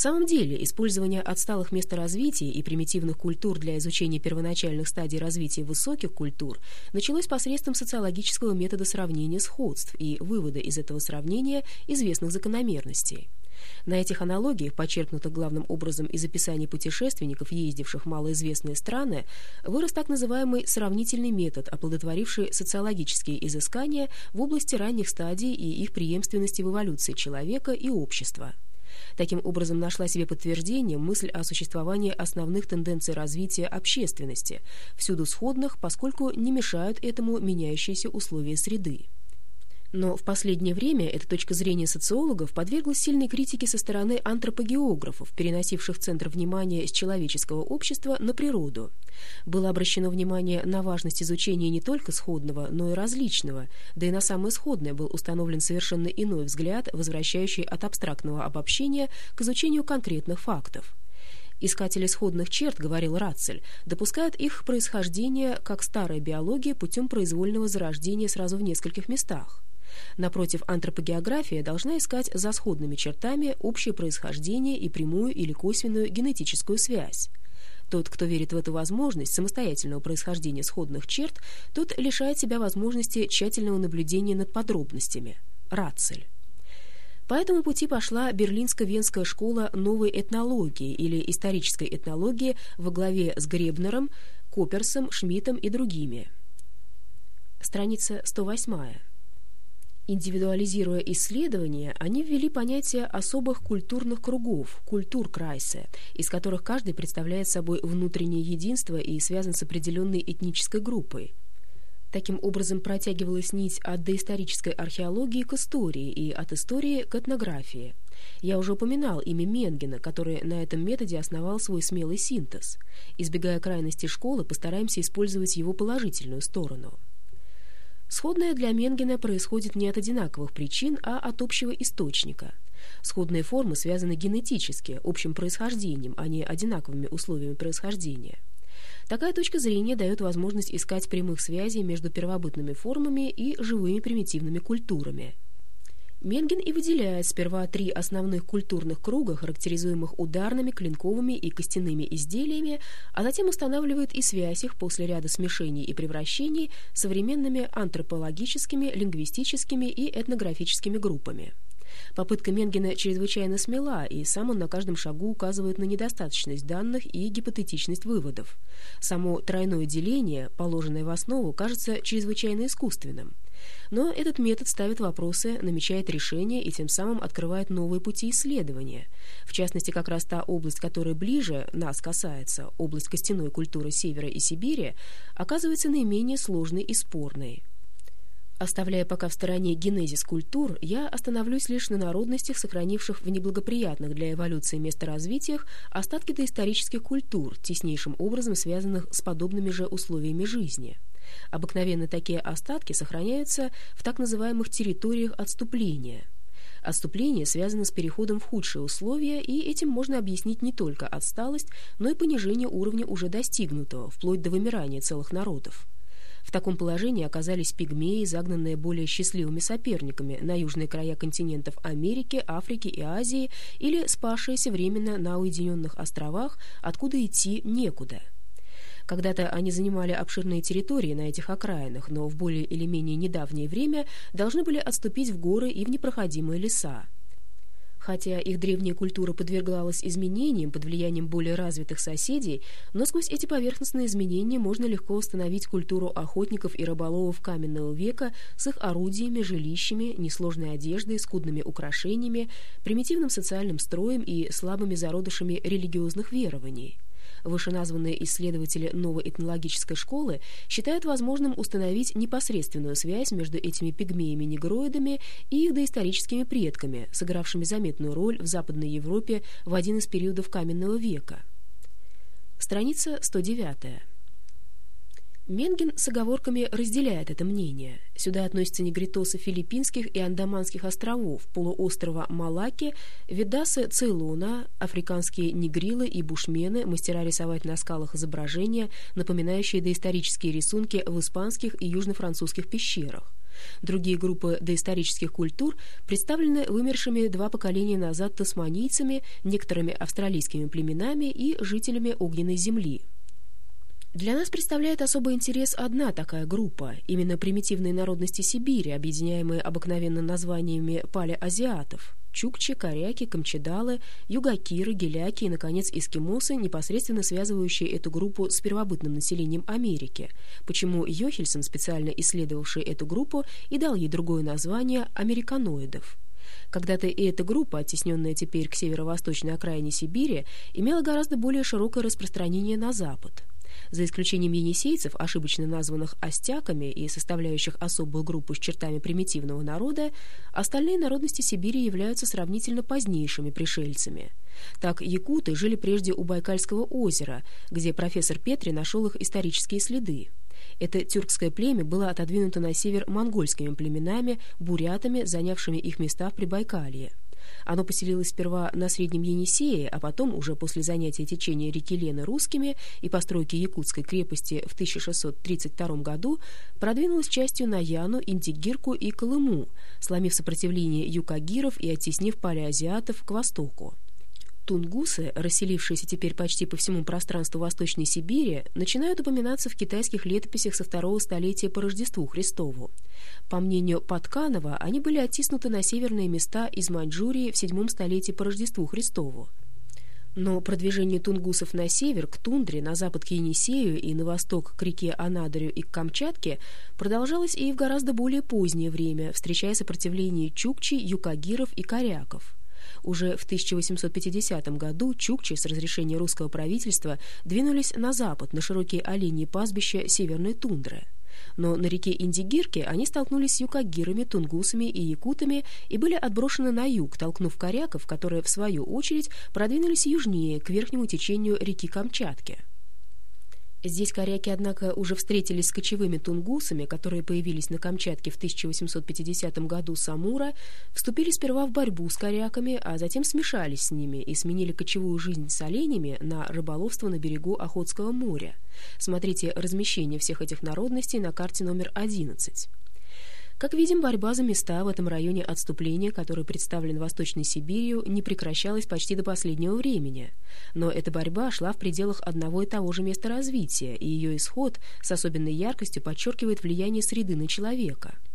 В самом деле, использование отсталых месторазития и примитивных культур для изучения первоначальных стадий развития высоких культур началось посредством социологического метода сравнения сходств и вывода из этого сравнения известных закономерностей. На этих аналогиях, почерпнутых главным образом из описаний путешественников, ездивших в малоизвестные страны, вырос так называемый сравнительный метод, оплодотворивший социологические изыскания в области ранних стадий и их преемственности в эволюции человека и общества. Таким образом, нашла себе подтверждение мысль о существовании основных тенденций развития общественности, всюду сходных, поскольку не мешают этому меняющиеся условия среды. Но в последнее время эта точка зрения социологов подверглась сильной критике со стороны антропогеографов, переносивших центр внимания с человеческого общества на природу. Было обращено внимание на важность изучения не только сходного, но и различного, да и на самое сходное был установлен совершенно иной взгляд, возвращающий от абстрактного обобщения к изучению конкретных фактов. Искатели сходных черт, говорил Рацель, допускают их происхождение, как старая биология, путем произвольного зарождения сразу в нескольких местах. Напротив, антропогеография должна искать за сходными чертами общее происхождение и прямую или косвенную генетическую связь. Тот, кто верит в эту возможность самостоятельного происхождения сходных черт, тот лишает себя возможности тщательного наблюдения над подробностями. Рацель. По этому пути пошла Берлинско-Венская школа новой этнологии или исторической этнологии во главе с Гребнером, Коперсом, Шмидтом и другими. Страница 108. Индивидуализируя исследования, они ввели понятие особых культурных кругов, культуркрайсе, из которых каждый представляет собой внутреннее единство и связан с определенной этнической группой. Таким образом протягивалась нить от доисторической археологии к истории и от истории к этнографии. Я уже упоминал имя Менгена, который на этом методе основал свой смелый синтез. Избегая крайности школы, постараемся использовать его положительную сторону. Сходное для Менгена происходит не от одинаковых причин, а от общего источника. Сходные формы связаны генетически, общим происхождением, а не одинаковыми условиями происхождения. Такая точка зрения дает возможность искать прямых связей между первобытными формами и живыми примитивными культурами – Менген и выделяет сперва три основных культурных круга, характеризуемых ударными, клинковыми и костяными изделиями, а затем устанавливает и связь их после ряда смешений и превращений современными антропологическими, лингвистическими и этнографическими группами. Попытка Менгена чрезвычайно смела, и сам он на каждом шагу указывает на недостаточность данных и гипотетичность выводов. Само тройное деление, положенное в основу, кажется чрезвычайно искусственным. Но этот метод ставит вопросы, намечает решения и тем самым открывает новые пути исследования. В частности, как раз та область, которая ближе нас касается, область костяной культуры Севера и Сибири, оказывается наименее сложной и спорной. Оставляя пока в стороне генезис культур, я остановлюсь лишь на народностях, сохранивших в неблагоприятных для эволюции месторазвитиях остатки доисторических культур, теснейшим образом связанных с подобными же условиями жизни. Обыкновенно такие остатки сохраняются в так называемых территориях отступления. Отступление связано с переходом в худшие условия, и этим можно объяснить не только отсталость, но и понижение уровня уже достигнутого, вплоть до вымирания целых народов. В таком положении оказались пигмеи, загнанные более счастливыми соперниками на южные края континентов Америки, Африки и Азии или спасшиеся временно на уединенных островах, откуда идти некуда. Когда-то они занимали обширные территории на этих окраинах, но в более или менее недавнее время должны были отступить в горы и в непроходимые леса. Хотя их древняя культура подвергалась изменениям под влиянием более развитых соседей, но сквозь эти поверхностные изменения можно легко установить культуру охотников и рыболовов каменного века с их орудиями, жилищами, несложной одеждой, скудными украшениями, примитивным социальным строем и слабыми зародышами религиозных верований. Вышеназванные исследователи новой этнологической школы считают возможным установить непосредственную связь между этими пигмеями-негроидами и их доисторическими предками, сыгравшими заметную роль в Западной Европе в один из периодов каменного века. Страница 109. Менген с оговорками разделяет это мнение. Сюда относятся негритосы филиппинских и андаманских островов, полуострова Малаки, видасы Цейлона, африканские негрилы и бушмены, мастера рисовать на скалах изображения, напоминающие доисторические рисунки в испанских и южно-французских пещерах. Другие группы доисторических культур представлены вымершими два поколения назад тасманийцами, некоторыми австралийскими племенами и жителями огненной земли. Для нас представляет особый интерес одна такая группа, именно примитивные народности Сибири, объединяемые обыкновенно названиями палеазиатов – чукчи, коряки, камчедалы, югакиры, геляки и, наконец, эскимосы, непосредственно связывающие эту группу с первобытным населением Америки, почему Йохельсон, специально исследовавший эту группу, и дал ей другое название – американоидов. Когда-то и эта группа, оттесненная теперь к северо-восточной окраине Сибири, имела гораздо более широкое распространение на запад – за исключением енисейцев, ошибочно названных остяками и составляющих особую группу с чертами примитивного народа, остальные народности Сибири являются сравнительно позднейшими пришельцами. Так, якуты жили прежде у Байкальского озера, где профессор Петри нашел их исторические следы. Это тюркское племя было отодвинуто на север монгольскими племенами, бурятами, занявшими их места в Прибайкалье. Оно поселилось сперва на Среднем Енисее, а потом, уже после занятия течения реки Лены русскими и постройки Якутской крепости в 1632 году, продвинулось частью на Яну, Индигирку и Колыму, сломив сопротивление юкагиров и оттеснив палеазиатов к востоку. Тунгусы, расселившиеся теперь почти по всему пространству Восточной Сибири, начинают упоминаться в китайских летописях со второго столетия по Рождеству Христову. По мнению Патканова, они были оттиснуты на северные места из Маньчжурии в седьмом столетии по Рождеству Христову. Но продвижение тунгусов на север, к тундре, на запад к Енисею и на восток к реке Анадырю и к Камчатке продолжалось и в гораздо более позднее время, встречая сопротивление чукчи, юкагиров и коряков. Уже в 1850 году чукчи с разрешения русского правительства двинулись на запад, на широкие оленьи пастбища Северной тундры. Но на реке Индигирке они столкнулись с юкагирами, тунгусами и якутами и были отброшены на юг, толкнув коряков, которые, в свою очередь, продвинулись южнее, к верхнему течению реки Камчатки. Здесь коряки, однако, уже встретились с кочевыми тунгусами, которые появились на Камчатке в 1850 году с Амура, вступили сперва в борьбу с коряками, а затем смешались с ними и сменили кочевую жизнь с оленями на рыболовство на берегу Охотского моря. Смотрите размещение всех этих народностей на карте номер 11. Как видим, борьба за места в этом районе отступления, который представлен Восточной Сибирью, не прекращалась почти до последнего времени. Но эта борьба шла в пределах одного и того же места развития, и ее исход с особенной яркостью подчеркивает влияние среды на человека –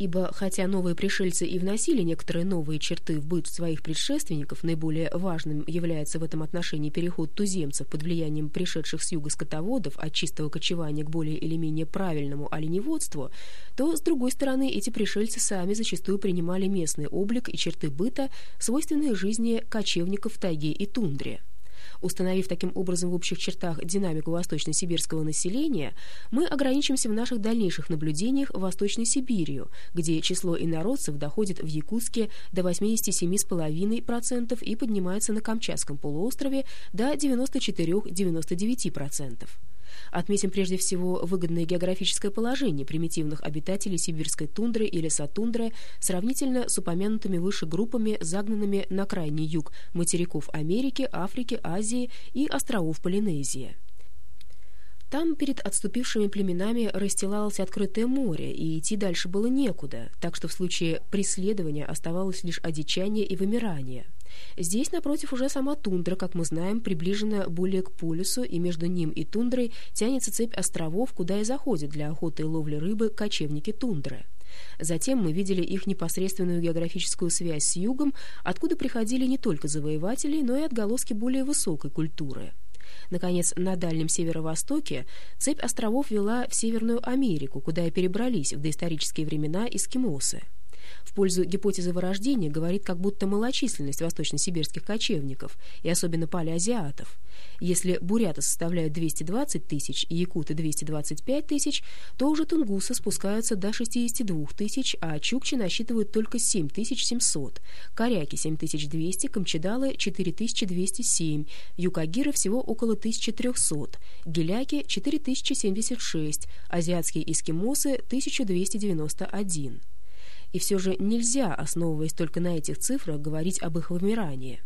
ибо хотя новые пришельцы и вносили некоторые новые черты в быт своих предшественников, наиболее важным является в этом отношении переход туземцев под влиянием пришедших с юга скотоводов от чистого кочевания к более или менее правильному оленеводству, то, с другой стороны, эти пришельцы сами зачастую принимали местный облик и черты быта, свойственные жизни кочевников в тайге и тундре. Установив таким образом в общих чертах динамику восточно-сибирского населения, мы ограничимся в наших дальнейших наблюдениях Восточной Сибирью, где число инородцев доходит в Якутске до 87,5% и поднимается на Камчатском полуострове до 94-99%. Отметим прежде всего выгодное географическое положение примитивных обитателей сибирской тундры или лесотундры сравнительно с упомянутыми выше группами, загнанными на крайний юг материков Америки, Африки, Азии и островов Полинезии. Там перед отступившими племенами расстилалось открытое море, и идти дальше было некуда, так что в случае преследования оставалось лишь одичание и вымирание – Здесь, напротив, уже сама тундра, как мы знаем, приближена более к полюсу, и между ним и тундрой тянется цепь островов, куда и заходят для охоты и ловли рыбы кочевники тундры. Затем мы видели их непосредственную географическую связь с югом, откуда приходили не только завоеватели, но и отголоски более высокой культуры. Наконец, на Дальнем Северо-Востоке цепь островов вела в Северную Америку, куда и перебрались в доисторические времена эскимосы. В пользу гипотезы вырождения говорит как будто малочисленность восточно-сибирских кочевников, и особенно палеазиатов. Если буряты составляют 220 тысяч и якуты 225 тысяч, то уже тунгусы спускаются до 62 тысяч, а чукчи насчитывают только 7700, коряки 7200, камчедалы 4207, юкагиры всего около 1300, геляки 4076, азиатские эскимосы 1291. И все же нельзя, основываясь только на этих цифрах, говорить об их вымирании.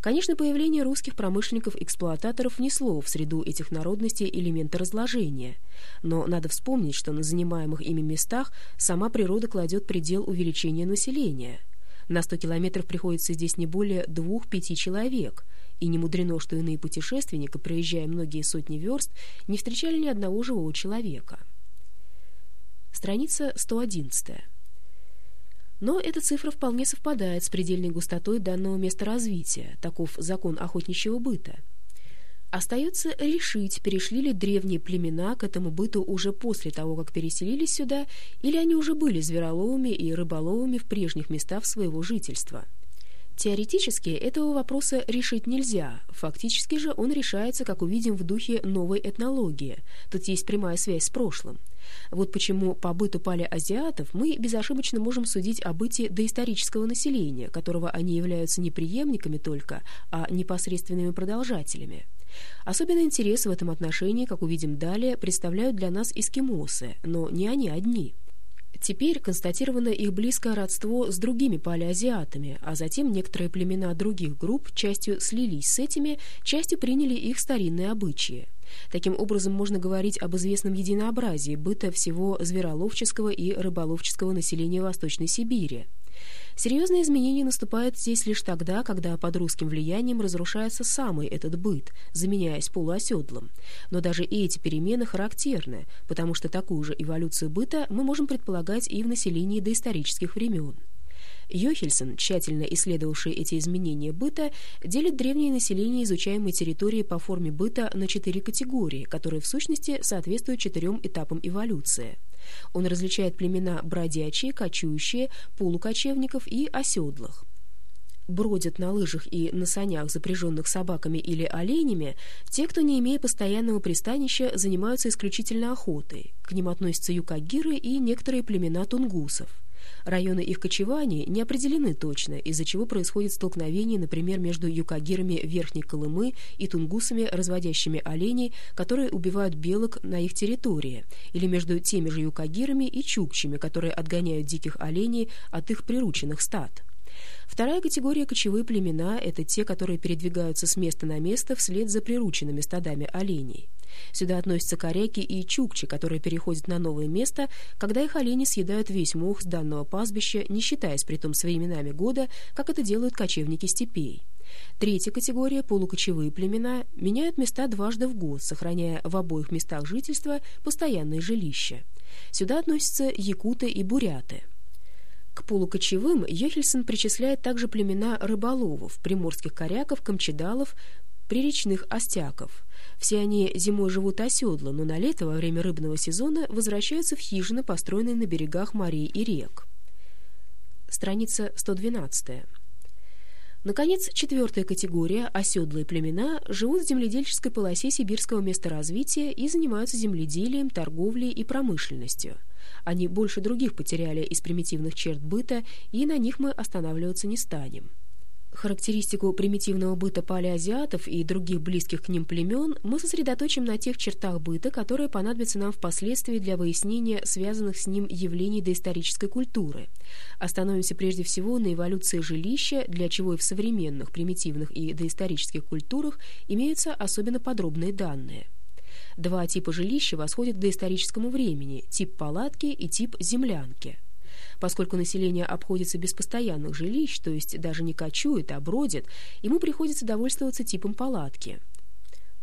Конечно, появление русских промышленников-эксплуататоров внесло в среду этих народностей элементы разложения. Но надо вспомнить, что на занимаемых ими местах сама природа кладет предел увеличения населения. На 100 километров приходится здесь не более двух-пяти человек, и не мудрено, что иные путешественники, проезжая многие сотни верст, не встречали ни одного живого человека. Страница 111. Но эта цифра вполне совпадает с предельной густотой данного места развития, таков закон охотничьего быта. Остается решить, перешли ли древние племена к этому быту уже после того, как переселились сюда, или они уже были звероловыми и рыболовыми в прежних местах своего жительства. Теоретически этого вопроса решить нельзя, фактически же он решается, как увидим, в духе новой этнологии. Тут есть прямая связь с прошлым. Вот почему по быту палеазиатов мы безошибочно можем судить о быте доисторического населения, которого они являются не преемниками только, а непосредственными продолжателями. Особенный интерес в этом отношении, как увидим далее, представляют для нас эскимосы, но не они одни – Теперь констатировано их близкое родство с другими палеазиатами, а затем некоторые племена других групп частью слились с этими, частью приняли их старинные обычаи. Таким образом, можно говорить об известном единообразии быта всего звероловческого и рыболовческого населения Восточной Сибири. Серьезные изменения наступают здесь лишь тогда, когда под русским влиянием разрушается самый этот быт, заменяясь полуоседлым. Но даже эти перемены характерны, потому что такую же эволюцию быта мы можем предполагать и в населении доисторических времен. Йохельсон, тщательно исследовавший эти изменения быта, делит древнее население изучаемой территории по форме быта на четыре категории, которые в сущности соответствуют четырем этапам эволюции. Он различает племена бродячие, кочующие, полукочевников и оседлых бродят на лыжах и на санях, запряженных собаками или оленями, те, кто, не имея постоянного пристанища, занимаются исключительно охотой. К ним относятся юкагиры и некоторые племена тунгусов. Районы их кочевания не определены точно, из-за чего происходит столкновение, например, между юкагирами Верхней Колымы и тунгусами, разводящими оленей, которые убивают белок на их территории, или между теми же юкагирами и чукчами, которые отгоняют диких оленей от их прирученных стад. Вторая категория кочевые племена – это те, которые передвигаются с места на место вслед за прирученными стадами оленей. Сюда относятся коряки и чукчи, которые переходят на новое место, когда их олени съедают весь мох с данного пастбища, не считаясь при том своими именами года, как это делают кочевники степей. Третья категория, полукочевые племена, меняют места дважды в год, сохраняя в обоих местах жительства постоянное жилище. Сюда относятся якуты и буряты. К полукочевым Йохельсон причисляет также племена рыболовов, приморских коряков, камчедалов, приречных остяков. Все они зимой живут оседло, но на лето, во время рыбного сезона, возвращаются в хижины, построенные на берегах морей и рек. Страница 112. Наконец, четвертая категория, оседлые племена, живут в земледельческой полосе сибирского месторазвития и занимаются земледелием, торговлей и промышленностью. Они больше других потеряли из примитивных черт быта, и на них мы останавливаться не станем. Характеристику примитивного быта палеазиатов и других близких к ним племен мы сосредоточим на тех чертах быта, которые понадобятся нам впоследствии для выяснения связанных с ним явлений доисторической культуры. Остановимся прежде всего на эволюции жилища, для чего и в современных примитивных и доисторических культурах имеются особенно подробные данные. Два типа жилища восходят к доисторическому времени – тип палатки и тип землянки – Поскольку население обходится без постоянных жилищ, то есть даже не кочует, а бродит, ему приходится довольствоваться типом палатки.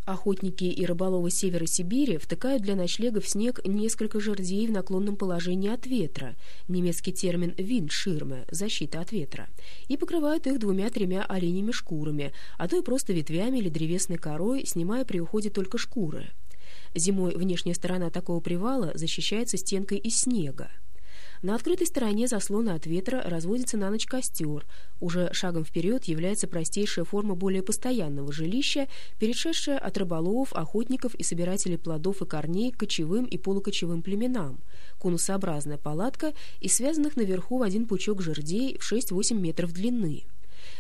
Охотники и рыболовы севера Сибири втыкают для ночлега в снег несколько жердей в наклонном положении от ветра, немецкий термин «виндширме» – защита от ветра, и покрывают их двумя-тремя оленями шкурами, а то и просто ветвями или древесной корой, снимая при уходе только шкуры. Зимой внешняя сторона такого привала защищается стенкой из снега. На открытой стороне заслона от ветра разводится на ночь костер. Уже шагом вперед является простейшая форма более постоянного жилища, перешедшая от рыболовов, охотников и собирателей плодов и корней к кочевым и полукочевым племенам. Конусообразная палатка из связанных наверху в один пучок жердей в 6-8 метров длины.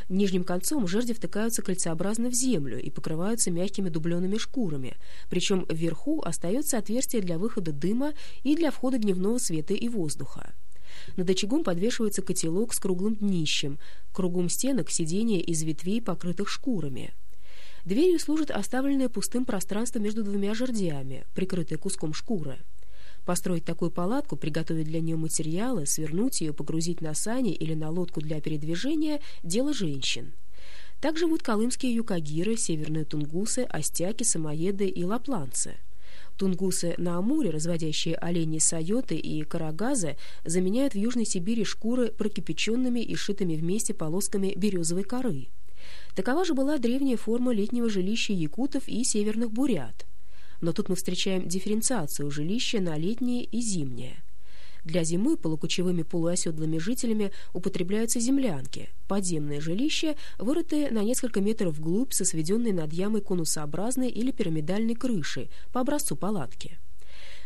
Нижним концом жерди втыкаются кольцеобразно в землю и покрываются мягкими дубленными шкурами, причем вверху остается отверстие для выхода дыма и для входа дневного света и воздуха. Над очагом подвешивается котелок с круглым днищем, кругом стенок сиденья из ветвей, покрытых шкурами. Дверью служит оставленное пустым пространство между двумя жердями, прикрытое куском шкуры. Построить такую палатку, приготовить для нее материалы, свернуть ее, погрузить на сани или на лодку для передвижения – дело женщин. Так живут колымские юкагиры, северные тунгусы, остяки, самоеды и лапланцы. Тунгусы на Амуре, разводящие оленей сайоты и карагазы, заменяют в Южной Сибири шкуры прокипяченными и шитыми вместе полосками березовой коры. Такова же была древняя форма летнего жилища якутов и северных бурят. Но тут мы встречаем дифференциацию жилища на летнее и зимнее – для зимы полукучевыми полуоседлыми жителями употребляются землянки, подземные жилища, вырытые на несколько метров вглубь со сведенной над ямой конусообразной или пирамидальной крышей по образцу палатки.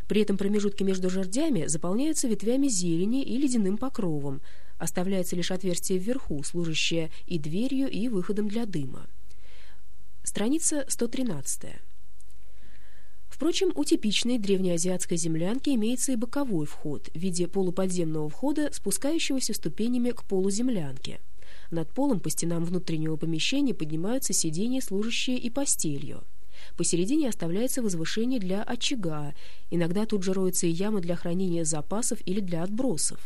При этом промежутки между жердями заполняются ветвями зелени и ледяным покровом, оставляется лишь отверстие вверху, служащее и дверью, и выходом для дыма. Страница 113. Впрочем, у типичной древнеазиатской землянки имеется и боковой вход в виде полуподземного входа, спускающегося ступенями к полу землянки. Над полом по стенам внутреннего помещения поднимаются сиденья, служащие и постелью. Посередине оставляется возвышение для очага, иногда тут же роются и ямы для хранения запасов или для отбросов.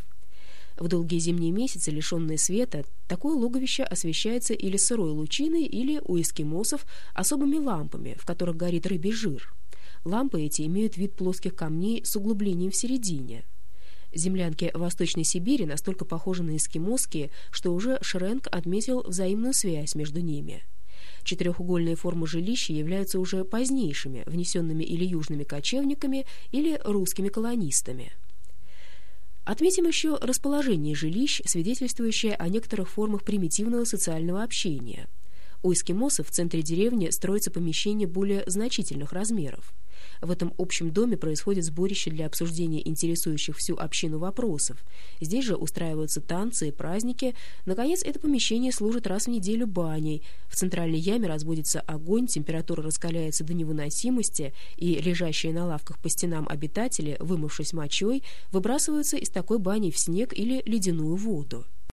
В долгие зимние месяцы, лишенные света, такое логовище освещается или сырой лучиной, или у эскимосов особыми лампами, в которых горит рыбий жир. Лампы эти имеют вид плоских камней с углублением в середине. Землянки Восточной Сибири настолько похожи на эскимосские, что уже Шренк отметил взаимную связь между ними. Четырехугольные формы жилища являются уже позднейшими, внесенными или южными кочевниками, или русскими колонистами. Отметим еще расположение жилищ, свидетельствующее о некоторых формах примитивного социального общения. У эскимосов в центре деревни строится помещение более значительных размеров. В этом общем доме происходит сборище для обсуждения интересующих всю общину вопросов. Здесь же устраиваются танцы и праздники. Наконец, это помещение служит раз в неделю баней. В центральной яме разводится огонь, температура раскаляется до невыносимости, и лежащие на лавках по стенам обитатели, вымывшись мочой, выбрасываются из такой бани в снег или ледяную воду.